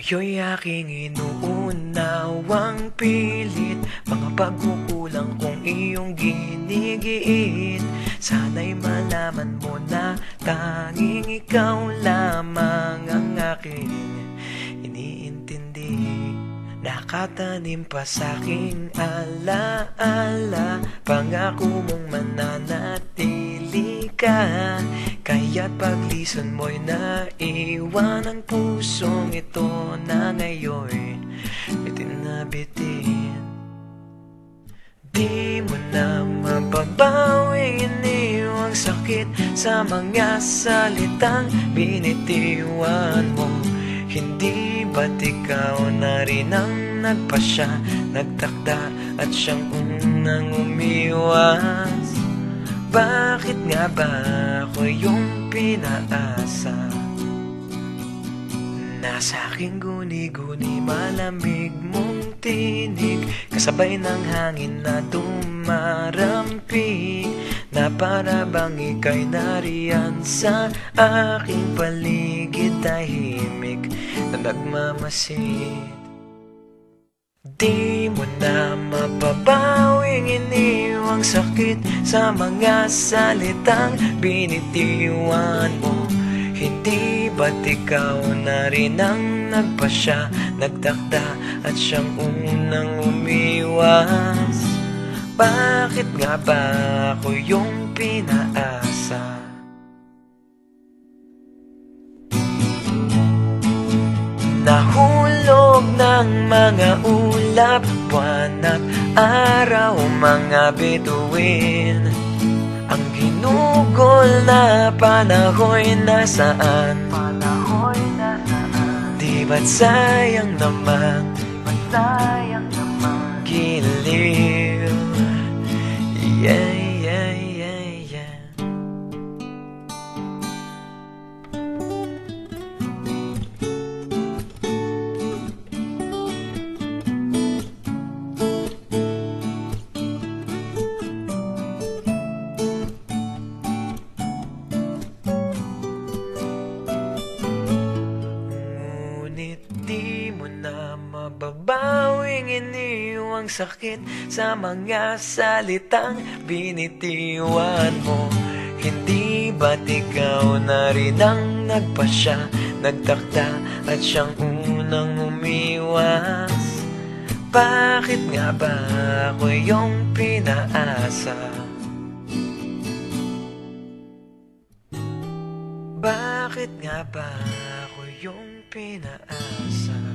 Tayo'y aking inuunawang pilit. Mga pagkukulang kong iyong ginigiit. Sana'y malaman mo na tanging ikaw lamang ang aking iniintindi. Nakatanim pa sa'king alaala. Pangako mong mananatili ka Kaya't paglisan mo'y naiwan ang pusong ito na ngayon Bitin na bitin Di mo na mababawing iniwang sakit Sa mga salitang binitiwan mo. Hindi ba't ikaw na rin ang nagpasya Nagtakda at siyang unang umiwas? Bakit nga ba ako yung pinaasa? Nasa aking guni-guni malamig mong tinig Kasabay ng hangin na dumarampi Na para bang ika'y nariyan sa aking paligid Tahimik na nagmamasid Di mo na mapabawing iniwang sakit Sa mga salitang binitiwan mo Hindi ba't ikaw na rin ang nagpasya Nagtakda at siyang unang umiwas Bakit nga ba ako yung pinaasa? Nahulog ng mga ulap Buwan at araw mga bituin. Ang ginugol na panahoy nasaan Panahoy nasaan Di ba't sayang naman? Ba't sayang naman? Giliw di mo na mababawing iniwang sakit Sa mga salitang binitiwan mo Hindi ba't ikaw na rin ang nagpasya Nagtakda at siyang unang umiwas Bakit nga ba ako yung pinaasa? Bakit nga ba ako yung pinaasa?